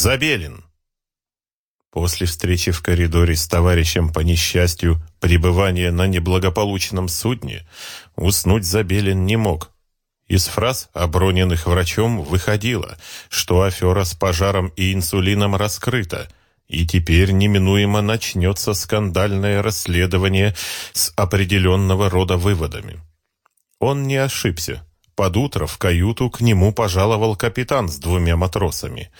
Забелин. После встречи в коридоре с товарищем по несчастью, пребывания на неблагополучном судне, уснуть Забелин не мог. Из фраз, оброненных врачом, выходило, что афера с пожаром и инсулином раскрыта, и теперь неминуемо начнется скандальное расследование с определенного рода выводами. Он не ошибся. Под утро в каюту к нему пожаловал капитан с двумя матросами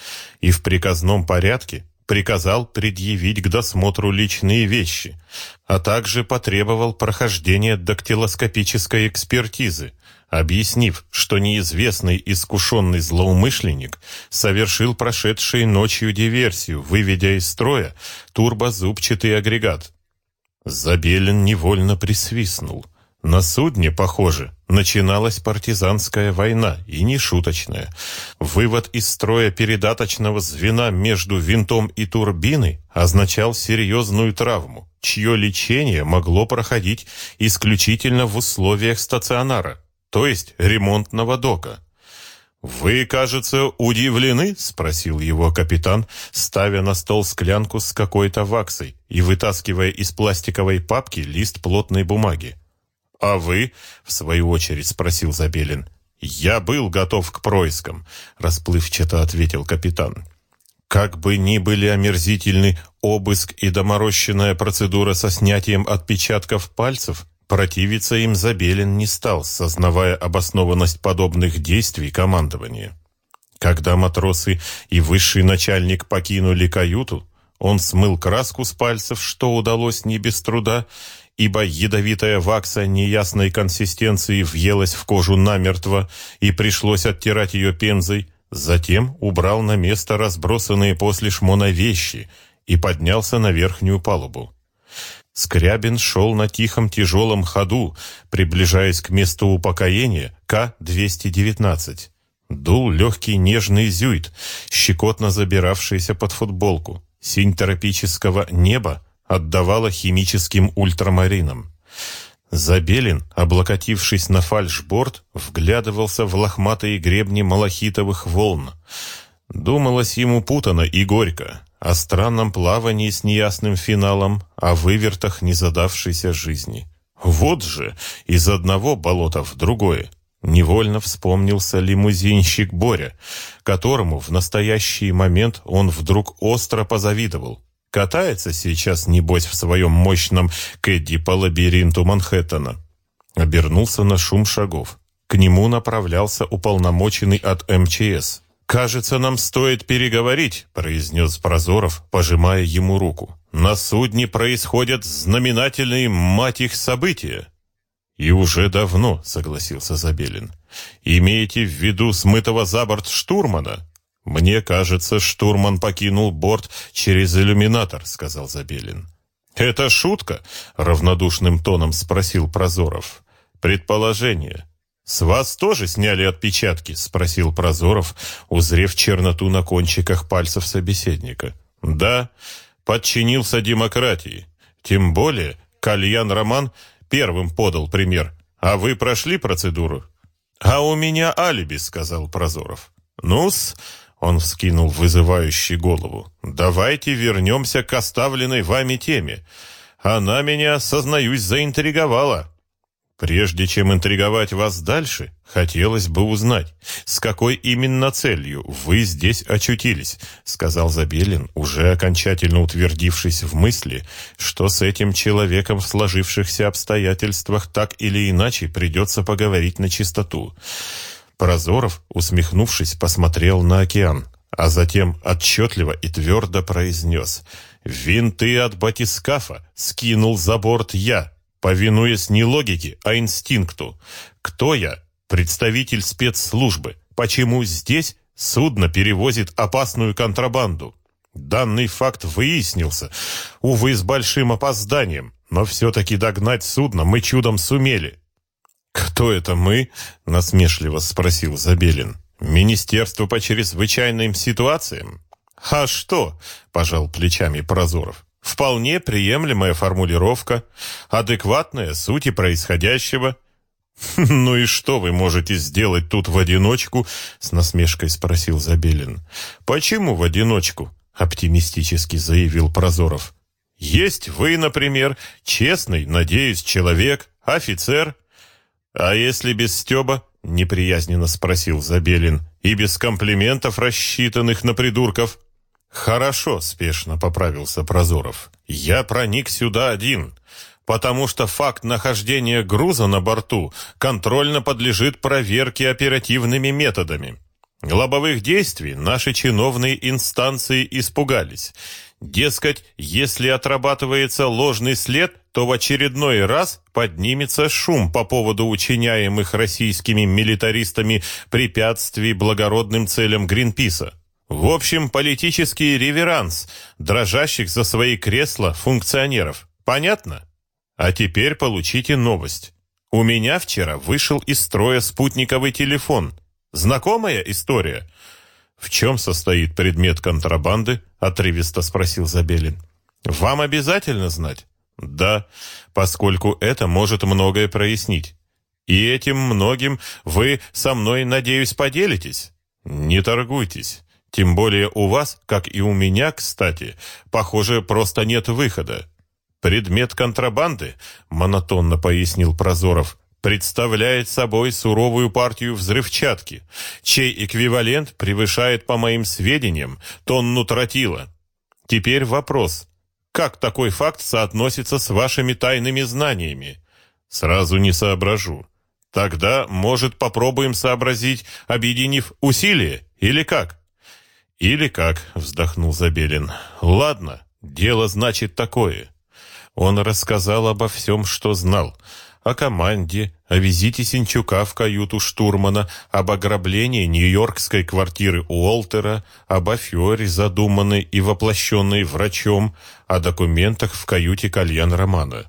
и в приказном порядке приказал предъявить к досмотру личные вещи, а также потребовал прохождения дактилоскопической экспертизы, объяснив, что неизвестный искушенный злоумышленник совершил прошедшей ночью диверсию, выведя из строя турбозубчатый агрегат. Забелин невольно присвистнул. На судне, похоже, начиналась партизанская война, и не шуточная. Вывод из строя передаточного звена между винтом и турбиной означал серьезную травму, чье лечение могло проходить исключительно в условиях стационара, то есть ремонтного дока. «Вы, кажется, удивлены?» — спросил его капитан, ставя на стол склянку с какой-то ваксой и вытаскивая из пластиковой папки лист плотной бумаги. «А вы?» — в свою очередь спросил Забелин. «Я был готов к проискам», — расплывчато ответил капитан. Как бы ни были омерзительны обыск и доморощенная процедура со снятием отпечатков пальцев, противиться им Забелин не стал, сознавая обоснованность подобных действий командования. Когда матросы и высший начальник покинули каюту, он смыл краску с пальцев, что удалось не без труда, ибо ядовитая вакса неясной консистенции въелась в кожу намертво и пришлось оттирать ее пензой, затем убрал на место разбросанные после шмона вещи и поднялся на верхнюю палубу. Скрябин шел на тихом тяжелом ходу, приближаясь к месту упокоения К-219. Дул легкий нежный зюит, щекотно забиравшийся под футболку. Синь тропического неба отдавало химическим ультрамарином. Забелин, облокотившись на фальшборд, вглядывался в лохматые гребни малахитовых волн. Думалось ему путано и горько о странном плавании с неясным финалом, о вывертах незадавшейся жизни. Вот же, из одного болота в другое. Невольно вспомнился лимузинщик Боря, которому в настоящий момент он вдруг остро позавидовал. Катается сейчас, небось, в своем мощном кэдди по лабиринту Манхэттена. Обернулся на шум шагов. К нему направлялся уполномоченный от МЧС. «Кажется, нам стоит переговорить», — произнес Прозоров, пожимая ему руку. «На судне происходят знаменательные, мать их, события». «И уже давно», — согласился Забелин. «Имеете в виду смытого за борт штурмана?» «Мне кажется, штурман покинул борт через иллюминатор», — сказал Забелин. «Это шутка?» — равнодушным тоном спросил Прозоров. «Предположение». «С вас тоже сняли отпечатки?» — спросил Прозоров, узрев черноту на кончиках пальцев собеседника. «Да, подчинился демократии. Тем более Кальян Роман первым подал пример. А вы прошли процедуру?» «А у меня алиби», — сказал Прозоров. «Ну-с, он вскинул вызывающий голову. «Давайте вернемся к оставленной вами теме. Она меня, сознаюсь, заинтриговала. Прежде чем интриговать вас дальше, хотелось бы узнать, с какой именно целью вы здесь очутились», сказал Забелин, уже окончательно утвердившись в мысли, что с этим человеком в сложившихся обстоятельствах так или иначе придется поговорить на чистоту. Прозоров, усмехнувшись, посмотрел на океан, а затем отчетливо и твердо произнес «Винты от батискафа скинул за борт я, повинуясь не логике, а инстинкту. Кто я? Представитель спецслужбы. Почему здесь судно перевозит опасную контрабанду?» Данный факт выяснился, увы, с большим опозданием, но все-таки догнать судно мы чудом сумели. «Кто это мы?» — насмешливо спросил Забелин. «Министерство по чрезвычайным ситуациям?» «А что?» — пожал плечами Прозоров. «Вполне приемлемая формулировка, адекватная сути происходящего». «Ну и что вы можете сделать тут в одиночку?» — с насмешкой спросил Забелин. «Почему в одиночку?» — оптимистически заявил Прозоров. «Есть вы, например, честный, надеюсь, человек, офицер». «А если без Стеба?» — неприязненно спросил Забелин. «И без комплиментов, рассчитанных на придурков?» «Хорошо», — спешно поправился Прозоров. «Я проник сюда один, потому что факт нахождения груза на борту контрольно подлежит проверке оперативными методами. Лобовых действий наши чиновные инстанции испугались. Дескать, если отрабатывается ложный след, то в очередной раз поднимется шум по поводу учиняемых российскими милитаристами препятствий благородным целям Гринписа. В общем, политический реверанс дрожащих за свои кресла функционеров. Понятно? А теперь получите новость. У меня вчера вышел из строя спутниковый телефон. Знакомая история? В чем состоит предмет контрабанды? Отрывисто спросил Забелин. Вам обязательно знать? Да, поскольку это может многое прояснить. И этим многим вы со мной, надеюсь, поделитесь? Не торгуйтесь. Тем более у вас, как и у меня, кстати, похоже, просто нет выхода. Предмет контрабанды, монотонно пояснил Прозоров, представляет собой суровую партию взрывчатки, чей эквивалент превышает, по моим сведениям, тонну тротила. Теперь вопрос. Как такой факт соотносится с вашими тайными знаниями? Сразу не соображу. Тогда, может, попробуем сообразить, объединив усилия, или как? «Или как?» — вздохнул Забелин. «Ладно, дело значит такое». Он рассказал обо всем, что знал. О команде, о визите Синчука в каюту штурмана, об ограблении нью-йоркской квартиры Уолтера, об афере, задуманной и воплощенной врачом, о документах в каюте Кальян Романа.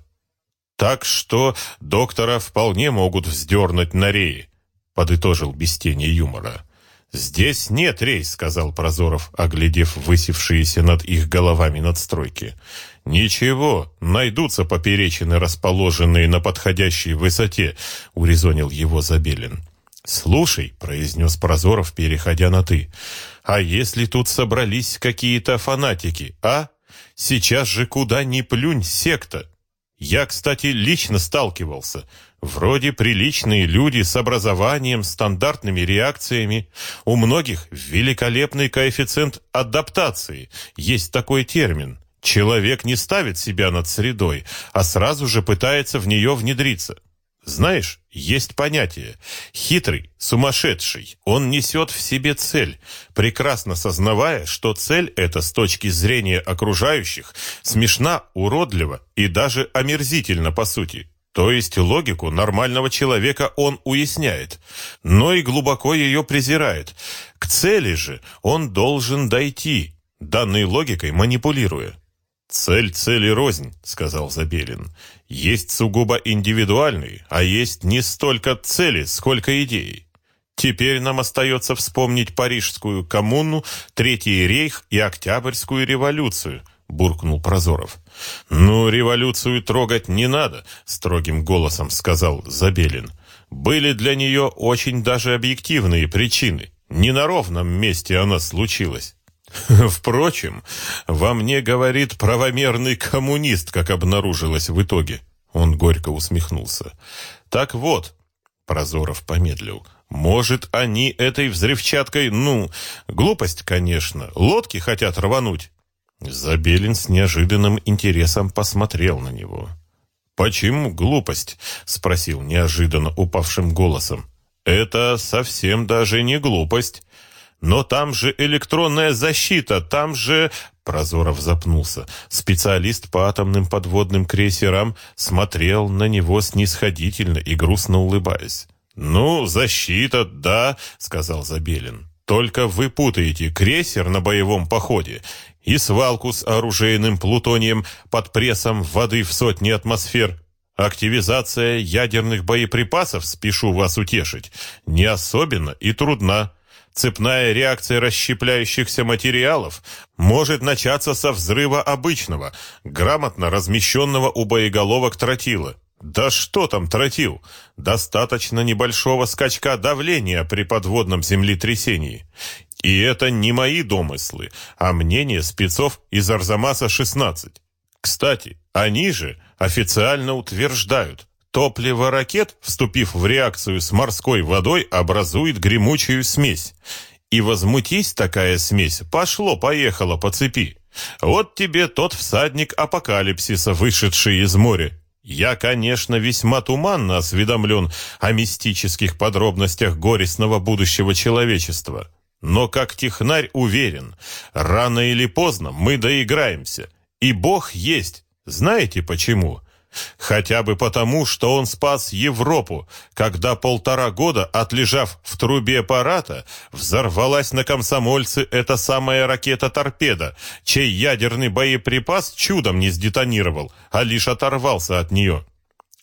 «Так что доктора вполне могут вздернуть на реи», — подытожил без тени юмора. «Здесь нет рейс», — сказал Прозоров, оглядев высевшиеся над их головами надстройки. «Ничего, найдутся поперечины, расположенные на подходящей высоте», — урезонил его Забелин. «Слушай», — произнес Прозоров, переходя на «ты», «а если тут собрались какие-то фанатики, а? Сейчас же куда ни плюнь секта. Я, кстати, лично сталкивался. Вроде приличные люди с образованием, стандартными реакциями. У многих великолепный коэффициент адаптации. Есть такой термин. Человек не ставит себя над средой, а сразу же пытается в нее внедриться. Знаешь, есть понятие «хитрый, сумасшедший». Он несет в себе цель, прекрасно сознавая, что цель эта с точки зрения окружающих смешна, уродлива и даже омерзительна по сути. То есть логику нормального человека он уясняет, но и глубоко ее презирает. К цели же он должен дойти, данной логикой манипулируя. «Цель цели рознь», — сказал Забелин. «Есть сугубо индивидуальный, а есть не столько цели, сколько идеи. Теперь нам остается вспомнить Парижскую коммуну, Третий рейх и Октябрьскую революцию», — буркнул Прозоров. «Ну, революцию трогать не надо», — строгим голосом сказал Забелин. «Были для нее очень даже объективные причины. Не на ровном месте она случилась». Впрочем, во мне говорит правомерный коммунист, как обнаружилось в итоге. Он горько усмехнулся. Так вот, Прозоров помедлил. Может, они этой взрывчаткой, ну, глупость, конечно, лодки хотят рвануть. Забелин с неожиданным интересом посмотрел на него. «Почему глупость?» — спросил неожиданно упавшим голосом. «Это совсем даже не глупость. Но там же электронная защита, там же...» Прозоров запнулся. Специалист по атомным подводным крейсерам смотрел на него снисходительно и грустно улыбаясь. «Ну, защита, да», — сказал Забелин. «Только вы путаете крейсер на боевом походе и свалку с оружейным плутонием под прессом воды в сотни атмосфер. Активизация ядерных боеприпасов, спешу вас утешить, не особенно и трудна. Цепная реакция расщепляющихся материалов может начаться со взрыва обычного, грамотно размещенного у боеголовок тротила. Да что там тротил? Достаточно небольшого скачка давления при подводном землетрясении. И это не мои домыслы, а мнение спецов из Арзамаса-16. Кстати, они же официально утверждают, топливо ракет, вступив в реакцию с морской водой, образует гремучую смесь. И возмутись такая смесь, пошло-поехало по цепи. Вот тебе тот всадник апокалипсиса, вышедший из моря. Я, конечно, весьма туманно осведомлен о мистических подробностях горестного будущего человечества. Но как технарь уверен, рано или поздно мы доиграемся. И Бог есть. Знаете почему? Хотя бы потому, что он спас Европу, когда полтора года, отлежав в трубе аппарата, взорвалась на комсомольце эта самая ракета-торпеда, чей ядерный боеприпас чудом не сдетонировал, а лишь оторвался от нее.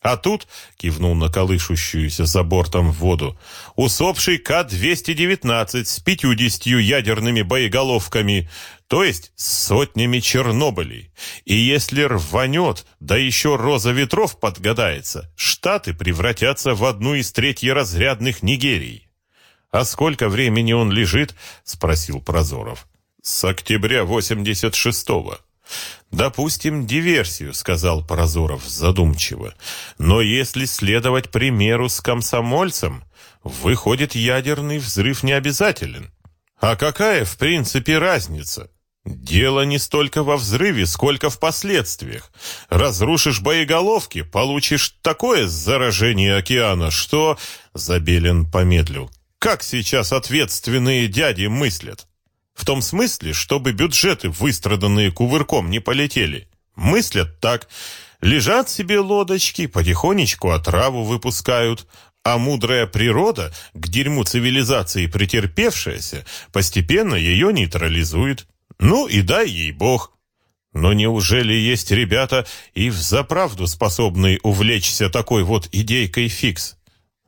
А тут, кивнул на колышущуюся за бортом воду, усопший К-219 с пятьюдесятью ядерными боеголовками, то есть с сотнями Чернобылей. И если рванет, да еще роза ветров подгадается, Штаты превратятся в одну из третьеразрядных Нигерий. «А сколько времени он лежит?» — спросил Прозоров. «С октября 86-го». «Допустим, диверсию», — сказал Прозоров задумчиво. «Но если следовать примеру с комсомольцем, выходит, ядерный взрыв не обязателен. А какая, в принципе, разница?» Дело не столько во взрыве, сколько в последствиях. Разрушишь боеголовки, получишь такое заражение океана, что... Забелин помедлил. Как сейчас ответственные дяди мыслят? В том смысле, чтобы бюджеты, выстраданные кувырком, не полетели. Мыслят так. Лежат себе лодочки, потихонечку отраву выпускают, а мудрая природа, к дерьму цивилизации претерпевшаяся, постепенно ее нейтрализует. Ну и дай ей бог. Но неужели есть ребята и взаправду способные увлечься такой вот идейкой фикс?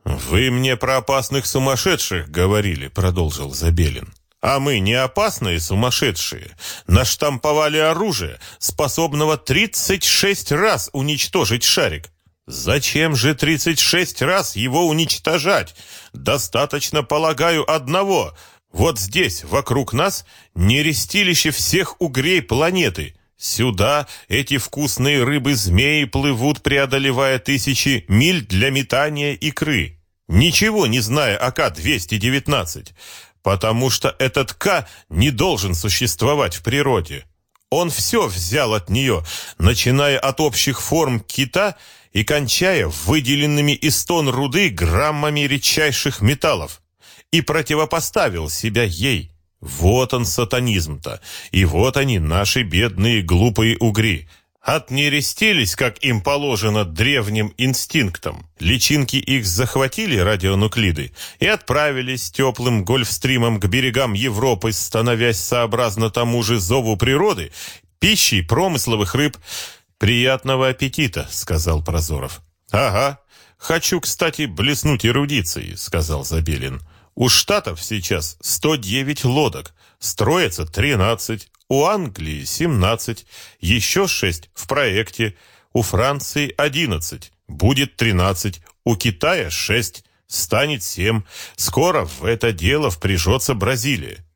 «Вы мне про опасных сумасшедших говорили», — продолжил Забелин. А мы не опасные сумасшедшие. Наштамповали оружие, способного 36 раз уничтожить шарик. Зачем же 36 раз его уничтожать? Достаточно, полагаю, одного. Вот здесь, вокруг нас, нерестилище всех угрей планеты. Сюда эти вкусные рыбы-змеи плывут, преодолевая тысячи миль для метания икры. Ничего не зная АК-219 потому что этот К не должен существовать в природе. Он все взял от нее, начиная от общих форм кита и кончая выделенными из тон руды граммами редчайших металлов, и противопоставил себя ей. Вот он сатанизм-то, и вот они, наши бедные глупые угри – Отнерестились, как им положено, древним инстинктам. Личинки их захватили радионуклиды и отправились теплым гольфстримом к берегам Европы, становясь сообразно тому же зову природы, пищей промысловых рыб. «Приятного аппетита», — сказал Прозоров. «Ага. Хочу, кстати, блеснуть эрудицией», — сказал Забелин. «У Штатов сейчас 109 лодок, строится 13, у Англии 17, еще 6 в проекте, у Франции 11, будет 13, у Китая 6, станет 7. Скоро в это дело впряжется Бразилия.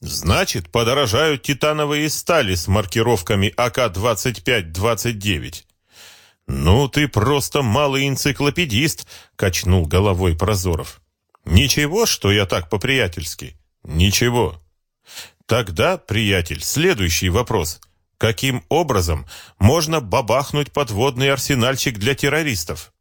Значит, подорожают титановые стали с маркировками АК-25-29. «Ну, ты просто малый энциклопедист», — качнул головой Прозоров. «Ничего, что я так по-приятельски?» «Ничего. Тогда, приятель, следующий вопрос. Каким образом можно бабахнуть подводный арсенальчик для террористов?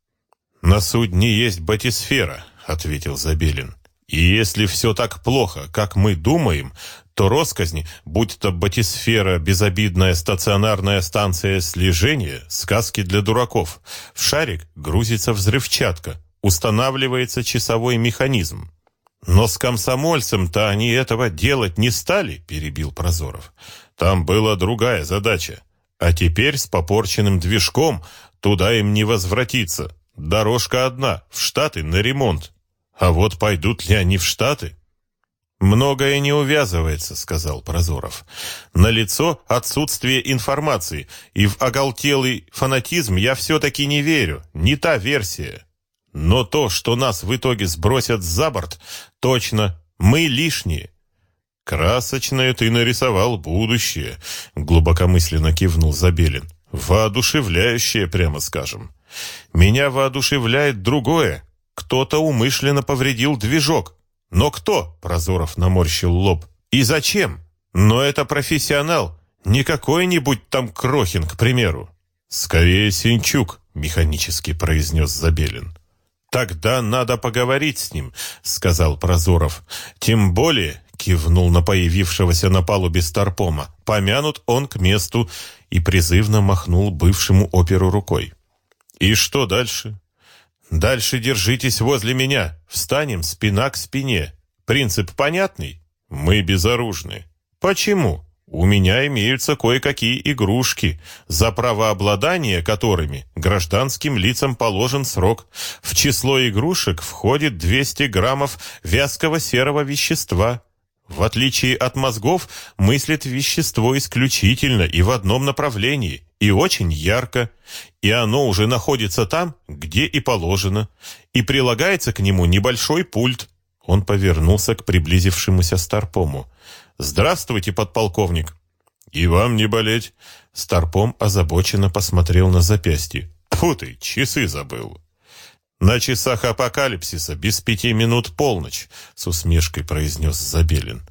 На судне есть батисфера, ответил Забелин. И если все так плохо, как мы думаем, то росказни, будь то батисфера, безобидная стационарная станция слежения, сказки для дураков. В шарик грузится взрывчатка, устанавливается часовой механизм. Но с комсомольцем-то они этого делать не стали, перебил Прозоров. Там была другая задача. А теперь с попорченным движком туда им не возвратиться. Дорожка одна, в Штаты на ремонт. А вот пойдут ли они в Штаты? «Многое не увязывается», — сказал Прозоров. «Налицо отсутствие информации, и в оголтелый фанатизм я все-таки не верю. Не та версия. Но то, что нас в итоге сбросят за борт, точно, мы лишние». «Красочное ты нарисовал будущее», — глубокомысленно кивнул Забелин. «Воодушевляющее, прямо скажем. Меня воодушевляет другое. Кто-то умышленно повредил движок». «Но кто?» — Прозоров наморщил лоб. «И зачем? Но это профессионал, не какой-нибудь там Крохин, к примеру». «Скорее Синчук», — механически произнес Забелин. «Тогда надо поговорить с ним», — сказал Прозоров. «Тем более», — кивнул на появившегося на палубе Старпома, «помянут он к месту» и призывно махнул бывшему оперу рукой. «И что дальше?» Дальше держитесь возле меня. Встанем спина к спине. Принцип понятный? Мы безоружны. Почему? У меня имеются кое-какие игрушки, за правообладание которыми гражданским лицам положен срок. В число игрушек входит 200 граммов вязкого серого вещества. В отличие от мозгов, мыслит вещество исключительно и в одном направлении, и очень ярко, и оно уже находится там, где и положено, и прилагается к нему небольшой пульт. Он повернулся к приблизившемуся Старпому. «Здравствуйте, подполковник!» «И вам не болеть!» Старпом озабоченно посмотрел на запястье. «Фу ты, часы забыл!» «На часах апокалипсиса без пяти минут полночь», — с усмешкой произнес Забелин.